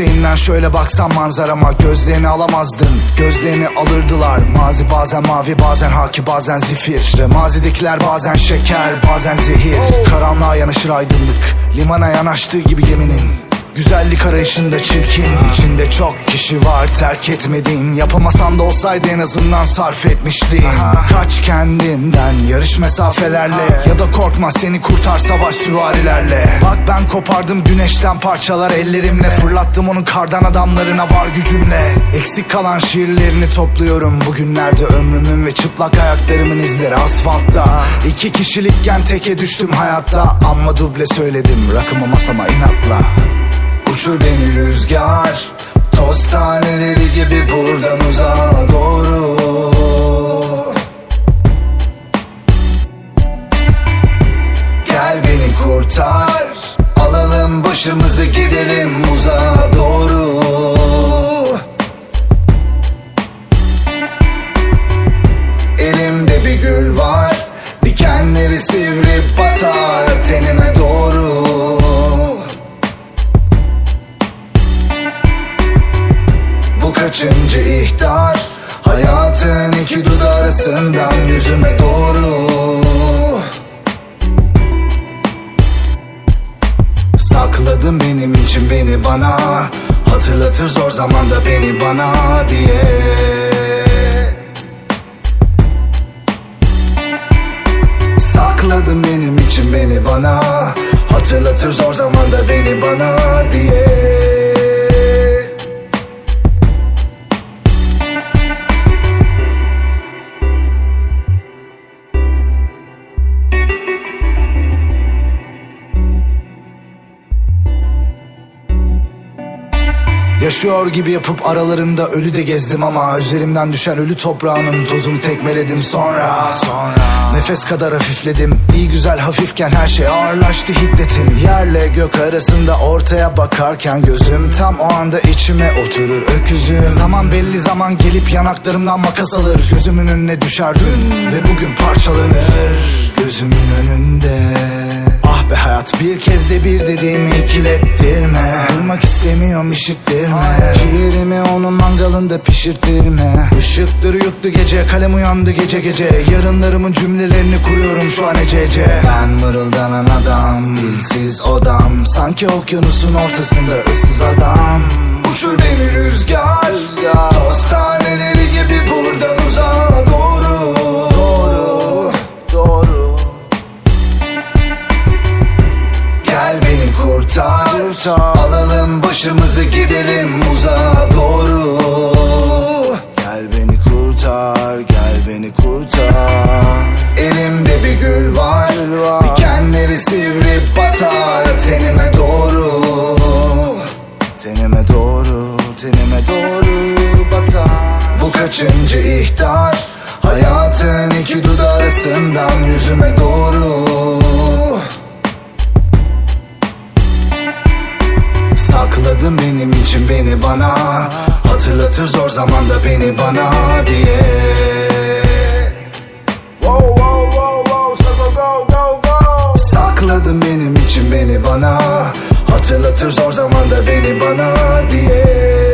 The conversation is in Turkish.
yükseğinden şöyle baksan manzarama Gözlerini alamazdın. Gözlerini alırdılar. Mazi bazen mavi bazen haki bazen zifir. Ve mazidekiler bazen şeker bazen zehir. Karanlığa yanaşır aydınlık. Limana yanaştığı gibi geminin Güzellik arayışında çirkin içinde çok kişi var terk etmedin. Yapamasan da olsaydı en azından sarf etmiştin. Kaç kendinden yarış mesafelerle Ya da korkma seni kurtar savaş süvarilerle. Bak ben kopardım güneşten parçalar ellerimle Fırlattım onun kardan adamlarına var gücümle. Eksik kalan şiirlerini topluyorum Bugünlerde ömrümün ve çıplak ayaklarımın izleri asfaltta. İki kişilikken teke düştüm hayatta Amma duble söyledim rakımı masama inatla Uçur beni rüzgar. Toz taneleri gibi buradan uzağa doğru. Gel beni kurtar. Alalım başımızı gidelim uzağa ihtar. Hayatın iki dudağı arasından yüzüme doğru. Sakladın benim için beni bana. Hatırlatır zor zamanda beni bana diye. Sakladın benim için beni bana. Hatırlatır zor zamanda beni bana Yaşıyor gibi yapıp aralarında ölü de gezdim ama Üzerimden düşen ölü toprağının tozunu tekmeledim. Sonra Sonra Nefes kadar hafifledim. İyi güzel hafifken her şey ağırlaştı hiddetim. Yerle gök arasında ortaya bakarken gözüm Tam o anda içime oturur. Öküzüm Zaman belli zaman gelip yanaklarımdan makas alır. Gözümün önüne düşer dün ve bugün parçalanır. Gözümün önünde bir dediğimi ikilettirme. Duymak istemiyorum işittirme. Ciğerimi onun mangalında pişirttirme Işıkları yuttu gece kalem uyandı gece gece. Yarınlarımın cümlelerini kuruyorum şu an ecece Ben mırıldanan adam dilsiz odam. Sanki okyanusun ortasında ıssız adam. Uçur beni rüzgar, Toz taneleri gibi buradan uzağa kurtar, Alalım başımızı gidelim uzağa doğru. Gel beni kurtar Gel beni kurtar. Elimde bir gül var, Dikenleri sivrip batar. Tenime doğru Tenime doğru Tenime doğru batar. Bu kaçıncı ihtar? Hayatın iki dudağı arasından yüzüme doğru beni bana. Hatırlatır zor zamanda beni bana diye. Sakladın benim için beni bana. Hatırlatır zor zamanda beni bana diye